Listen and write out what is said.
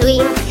sweet.